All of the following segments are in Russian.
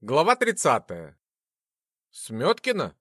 Глава 30. Сметкина?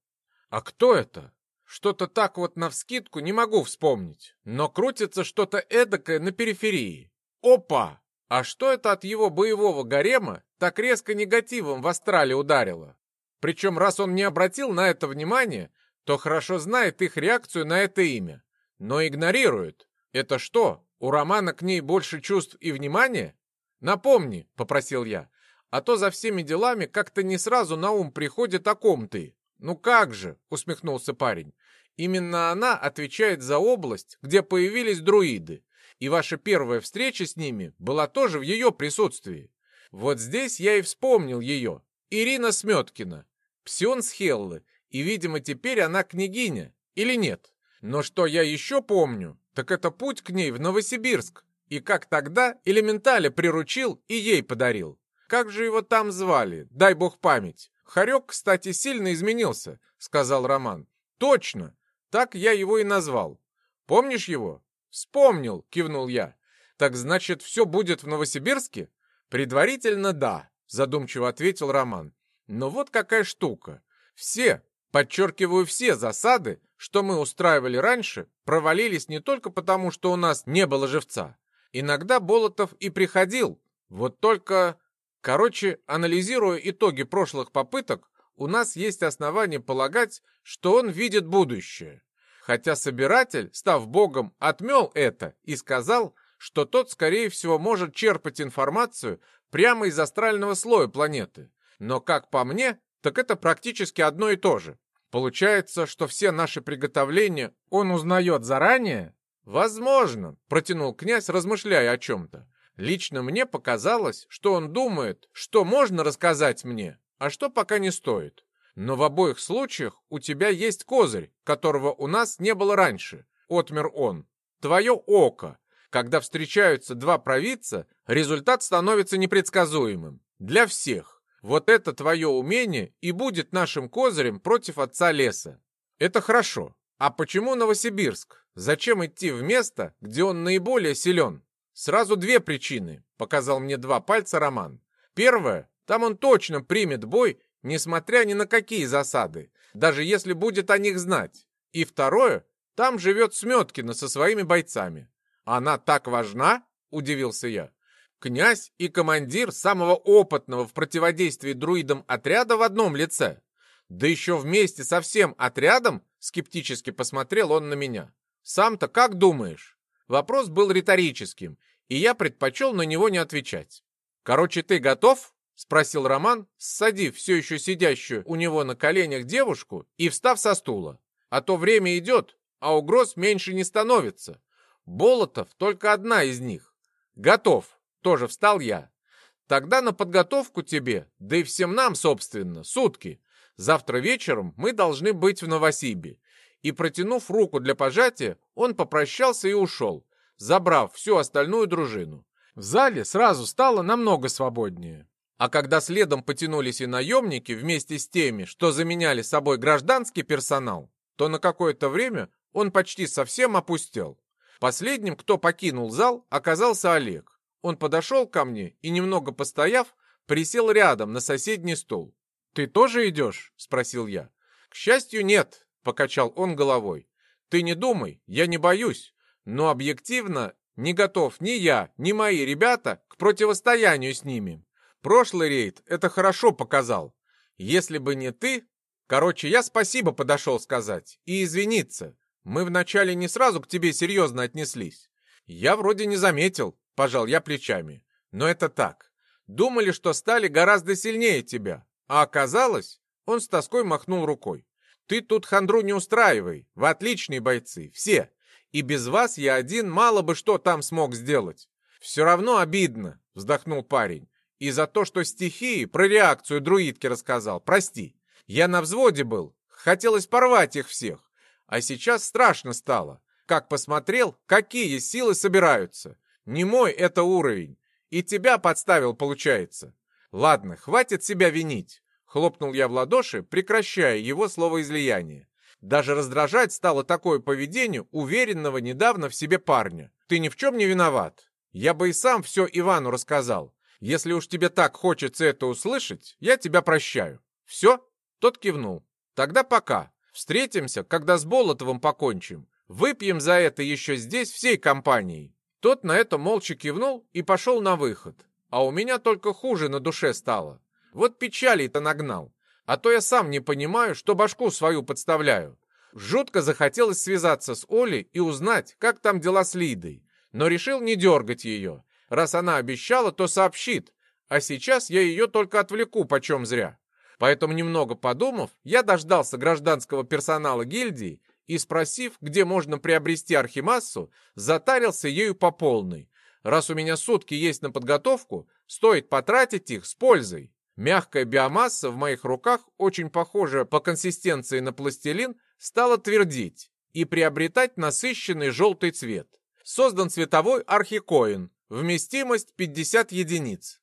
А кто это? Что-то так вот навскидку не могу вспомнить, но крутится что-то эдакое на периферии. Опа! А что это от его боевого гарема так резко негативом в астрале ударило? Причем, раз он не обратил на это внимания, то хорошо знает их реакцию на это имя, но игнорирует. Это что, у Романа к ней больше чувств и внимания? Напомни, попросил я, а то за всеми делами как-то не сразу на ум приходит о ком ты. Ну как же, усмехнулся парень. Именно она отвечает за область, где появились друиды. И ваша первая встреча с ними была тоже в ее присутствии. Вот здесь я и вспомнил ее. Ирина Сметкина, псион с Хеллы, и, видимо, теперь она княгиня, или нет? Но что я еще помню, так это путь к ней в Новосибирск, и как тогда элементаля приручил и ей подарил. Как же его там звали? Дай бог память. Харек, кстати, сильно изменился, сказал Роман. Точно, так я его и назвал. Помнишь его? Вспомнил, кивнул я. Так значит, все будет в Новосибирске? Предварительно да, задумчиво ответил Роман. Но вот какая штука. Все, подчеркиваю, все засады, что мы устраивали раньше, провалились не только потому, что у нас не было живца. Иногда Болотов и приходил. Вот только Короче, анализируя итоги прошлых попыток, у нас есть основания полагать, что он видит будущее. Хотя собиратель, став богом, отмел это и сказал, что тот, скорее всего, может черпать информацию прямо из астрального слоя планеты. Но, как по мне, так это практически одно и то же. Получается, что все наши приготовления он узнает заранее? Возможно, протянул князь, размышляя о чем-то. Лично мне показалось, что он думает, что можно рассказать мне, а что пока не стоит. Но в обоих случаях у тебя есть козырь, которого у нас не было раньше, отмер он. Твое око. Когда встречаются два провидца, результат становится непредсказуемым. Для всех. Вот это твое умение и будет нашим козырем против отца леса. Это хорошо. А почему Новосибирск? Зачем идти в место, где он наиболее силен? Сразу две причины, показал мне два пальца Роман. Первое, там он точно примет бой, несмотря ни на какие засады, даже если будет о них знать. И второе, там живет Сметкина со своими бойцами. Она так важна? Удивился я. Князь и командир самого опытного в противодействии друидам отряда в одном лице. Да еще вместе со всем отрядом, скептически посмотрел он на меня. Сам-то как думаешь? Вопрос был риторическим, и я предпочел на него не отвечать. «Короче, ты готов?» — спросил Роман, ссадив все еще сидящую у него на коленях девушку и встав со стула. «А то время идет, а угроз меньше не становится. Болотов только одна из них. Готов!» — тоже встал я. «Тогда на подготовку тебе, да и всем нам, собственно, сутки. Завтра вечером мы должны быть в Новосибе и, протянув руку для пожатия, он попрощался и ушел, забрав всю остальную дружину. В зале сразу стало намного свободнее. А когда следом потянулись и наемники вместе с теми, что заменяли собой гражданский персонал, то на какое-то время он почти совсем опустел. Последним, кто покинул зал, оказался Олег. Он подошел ко мне и, немного постояв, присел рядом на соседний стол. «Ты тоже идешь?» — спросил я. «К счастью, нет покачал он головой. Ты не думай, я не боюсь, но объективно не готов ни я, ни мои ребята к противостоянию с ними. Прошлый рейд это хорошо показал. Если бы не ты... Короче, я спасибо подошел сказать и извиниться. Мы вначале не сразу к тебе серьезно отнеслись. Я вроде не заметил, пожал я плечами. Но это так. Думали, что стали гораздо сильнее тебя. А оказалось, он с тоской махнул рукой. Ты тут хандру не устраивай, вы отличные бойцы, все. И без вас я один мало бы что там смог сделать. Все равно обидно, вздохнул парень. И за то, что стихии про реакцию друидки рассказал, прости. Я на взводе был, хотелось порвать их всех. А сейчас страшно стало. Как посмотрел, какие силы собираются. Не мой это уровень. И тебя подставил, получается. Ладно, хватит себя винить. Хлопнул я в ладоши, прекращая его словоизлияние. Даже раздражать стало такое поведение уверенного недавно в себе парня. Ты ни в чем не виноват. Я бы и сам все Ивану рассказал. Если уж тебе так хочется это услышать, я тебя прощаю. Все? Тот кивнул. Тогда пока. Встретимся, когда с Болотовым покончим. Выпьем за это еще здесь всей компанией. Тот на это молча кивнул и пошел на выход. А у меня только хуже на душе стало. Вот печали-то нагнал. А то я сам не понимаю, что башку свою подставляю. Жутко захотелось связаться с Олей и узнать, как там дела с Лидой. Но решил не дергать ее. Раз она обещала, то сообщит. А сейчас я ее только отвлеку почем зря. Поэтому, немного подумав, я дождался гражданского персонала гильдии и, спросив, где можно приобрести архимассу, затарился ею по полной. Раз у меня сутки есть на подготовку, стоит потратить их с пользой. Мягкая биомасса в моих руках, очень похожая по консистенции на пластилин, стала твердить и приобретать насыщенный желтый цвет. Создан цветовой архикоин, вместимость 50 единиц.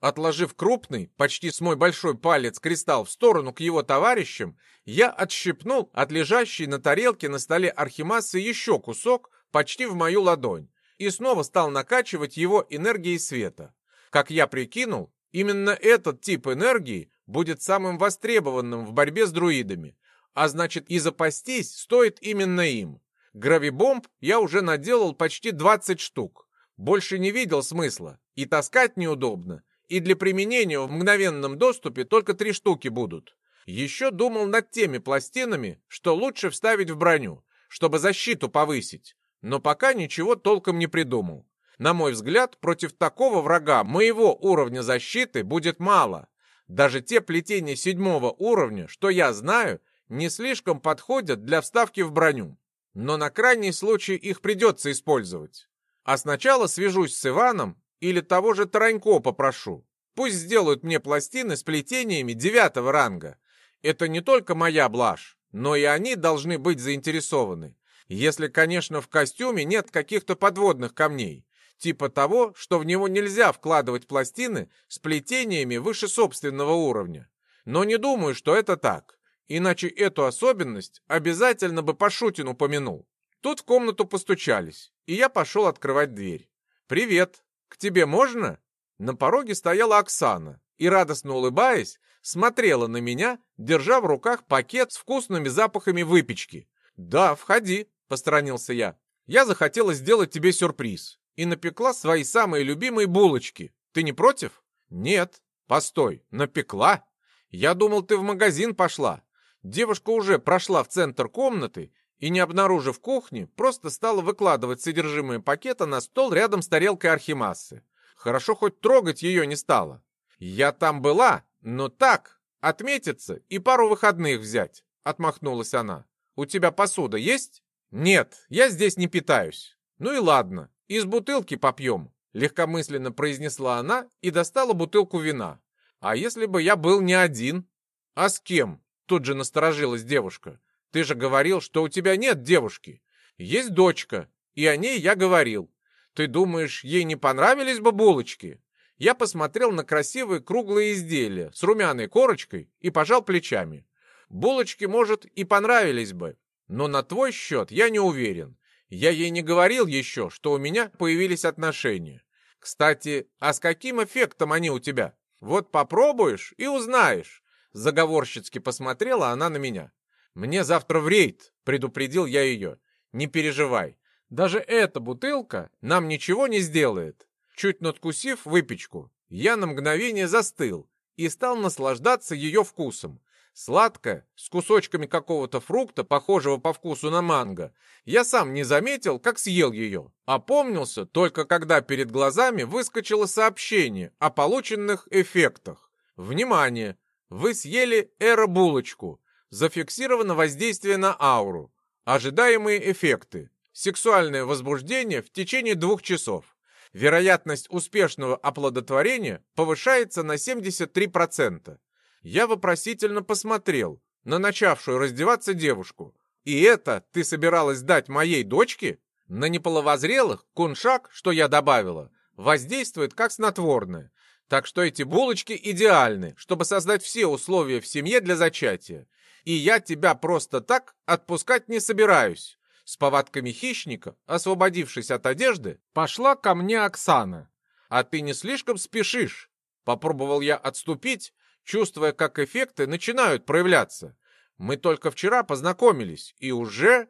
Отложив крупный, почти с мой большой палец, кристалл в сторону к его товарищам, я отщипнул от лежащей на тарелке на столе архимассы еще кусок, почти в мою ладонь, и снова стал накачивать его энергией света. Как я прикинул, именно этот тип энергии будет самым востребованным в борьбе с друидами, а значит и запастись стоит именно им. Гравибомб я уже наделал почти 20 штук. Больше не видел смысла, и таскать неудобно, и для применения в мгновенном доступе только три штуки будут. Еще думал над теми пластинами, что лучше вставить в броню, чтобы защиту повысить, но пока ничего толком не придумал. На мой взгляд, против такого врага моего уровня защиты будет мало. Даже те плетения седьмого уровня, что я знаю, не слишком подходят для вставки в броню. Но на крайний случай их придется использовать. А сначала свяжусь с Иваном или того же Таранько попрошу. Пусть сделают мне пластины с плетениями девятого ранга. Это не только моя блажь, но и они должны быть заинтересованы. Если, конечно, в костюме нет каких-то подводных камней, типа того, что в него нельзя вкладывать пластины с плетениями выше собственного уровня. Но не думаю, что это так, иначе эту особенность обязательно бы Пашутин упомянул. Тут в комнату постучались, и я пошел открывать дверь. «Привет!» «К тебе можно?» На пороге стояла Оксана и, радостно улыбаясь, смотрела на меня, держа в руках пакет с вкусными запахами выпечки. «Да, входи», — посторонился я. «Я захотела сделать тебе сюрприз и напекла свои самые любимые булочки. Ты не против?» «Нет». «Постой, напекла?» «Я думал, ты в магазин пошла». Девушка уже прошла в центр комнаты и, не обнаружив кухни, просто стала выкладывать содержимое пакета на стол рядом с тарелкой архимассы. Хорошо хоть трогать ее не стала. «Я там была, но так, отметиться и пару выходных взять», — отмахнулась она. «У тебя посуда есть?» «Нет, я здесь не питаюсь». «Ну и ладно, из бутылки попьем», — легкомысленно произнесла она и достала бутылку вина. «А если бы я был не один?» «А с кем?» — тут же насторожилась девушка. Ты же говорил, что у тебя нет девушки. Есть дочка, и о ней я говорил. Ты думаешь, ей не понравились бы булочки? Я посмотрел на красивые круглые изделия с румяной корочкой и пожал плечами. Булочки, может, и понравились бы, но на твой счет я не уверен. Я ей не говорил еще, что у меня появились отношения. Кстати, а с каким эффектом они у тебя? Вот попробуешь и узнаешь. Заговорщицки посмотрела она на меня. «Мне завтра в рейд», — предупредил я ее. «Не переживай. Даже эта бутылка нам ничего не сделает». Чуть надкусив выпечку, я на мгновение застыл и стал наслаждаться ее вкусом. Сладкая, с кусочками какого-то фрукта, похожего по вкусу на манго. Я сам не заметил, как съел ее. Опомнился только когда перед глазами выскочило сообщение о полученных эффектах. Внимание! Вы съели эро-булочку. Зафиксировано воздействие на ауру. Ожидаемые эффекты. Сексуальное возбуждение в течение двух часов. Вероятность успешного оплодотворения повышается на 73%. Я вопросительно посмотрел на начавшую раздеваться девушку. И это ты собиралась дать моей дочке? На неполовозрелых куншак, что я добавила, воздействует как снотворное. Так что эти булочки идеальны, чтобы создать все условия в семье для зачатия и я тебя просто так отпускать не собираюсь». С повадками хищника, освободившись от одежды, пошла ко мне Оксана. А ты не слишком спешишь? Попробовал я отступить, чувствуя, как эффекты начинают проявляться. Мы только вчера познакомились, и уже...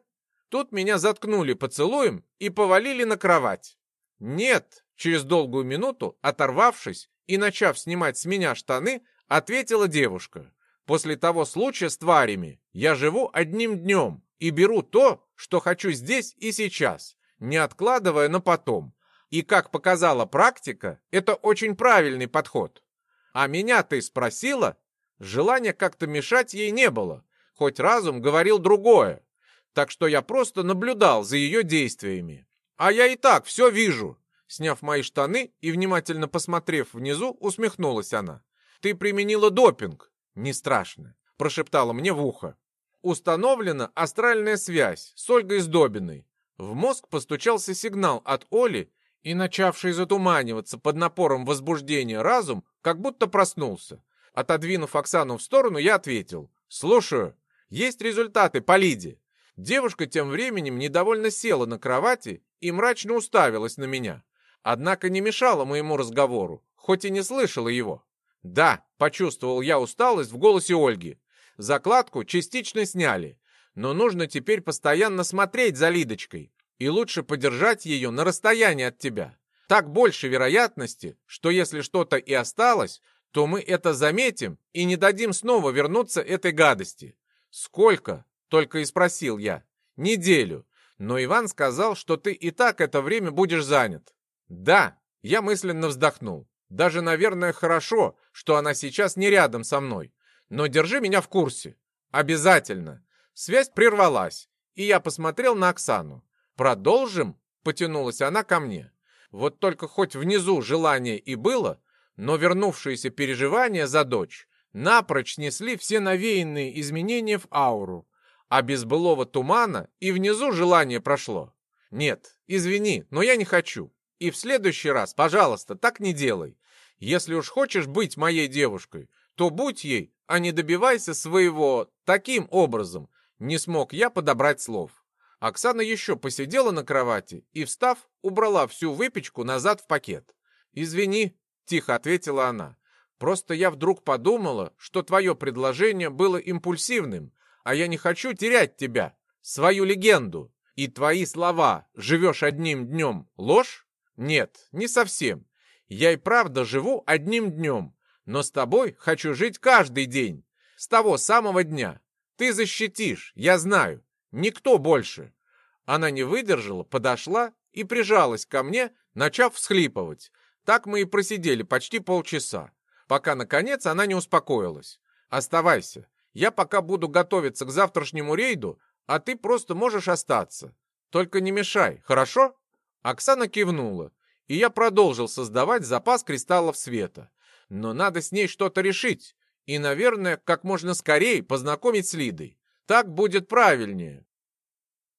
Тут меня заткнули поцелуем и повалили на кровать. Нет, через долгую минуту, оторвавшись и начав снимать с меня штаны, ответила девушка. После того случая с тварями я живу одним днем и беру то, что хочу здесь и сейчас, не откладывая на потом. И, как показала практика, это очень правильный подход. А меня ты спросила? Желания как-то мешать ей не было, хоть разум говорил другое. Так что я просто наблюдал за ее действиями. А я и так все вижу. Сняв мои штаны и внимательно посмотрев внизу, усмехнулась она. Ты применила допинг. Не страшно, прошептала мне в ухо. Установлена астральная связь с Ольгой Сдобиной. В мозг постучался сигнал от Оли, и начавший затуманиваться под напором возбуждения разум как будто проснулся. Отодвинув Оксану в сторону, я ответил. «Слушаю. Есть результаты по Лиде». Девушка тем временем недовольно села на кровати и мрачно уставилась на меня. Однако не мешала моему разговору, хоть и не слышала его. «Да», — почувствовал я усталость в голосе Ольги. «Закладку частично сняли, но нужно теперь постоянно смотреть за Лидочкой, и лучше подержать ее на расстоянии от тебя. Так больше вероятности, что если что-то и осталось, то мы это заметим и не дадим снова вернуться этой гадости. Сколько? Только и спросил я. Неделю. Но Иван сказал, что ты и так это время будешь занят. Да, я мысленно вздохнул. Даже, наверное, хорошо, что она сейчас не рядом со мной. Но держи меня в курсе. Обязательно. Связь прервалась, и я посмотрел на Оксану. «Продолжим?» — потянулась она ко мне. Вот только хоть внизу желание и было, но вернувшиеся переживания за дочь напрочь несли все навеянные изменения в ауру, а без былого тумана и внизу желание прошло. Нет, извини, но я не хочу. И в следующий раз, пожалуйста, так не делай. Если уж хочешь быть моей девушкой, то будь ей, а не добивайся своего таким образом. Не смог я подобрать слов. Оксана еще посидела на кровати и, встав, убрала всю выпечку назад в пакет. «Извини», — тихо ответила она. «Просто я вдруг подумала, что твое предложение было импульсивным, а я не хочу терять тебя, свою легенду. И твои слова «живешь одним днем» — ложь? Нет, не совсем. Я и правда живу одним днем, но с тобой хочу жить каждый день, с того самого дня. Ты защитишь, я знаю, никто больше. Она не выдержала, подошла и прижалась ко мне, начав всхлипывать. Так мы и просидели почти полчаса, пока, наконец, она не успокоилась. «Оставайся. Я пока буду готовиться к завтрашнему рейду, а ты просто можешь остаться. Только не мешай, хорошо?» Оксана кивнула, и я продолжил создавать запас кристаллов света. Но надо с ней что-то решить, и, наверное, как можно скорее познакомить с Лидой. Так будет правильнее.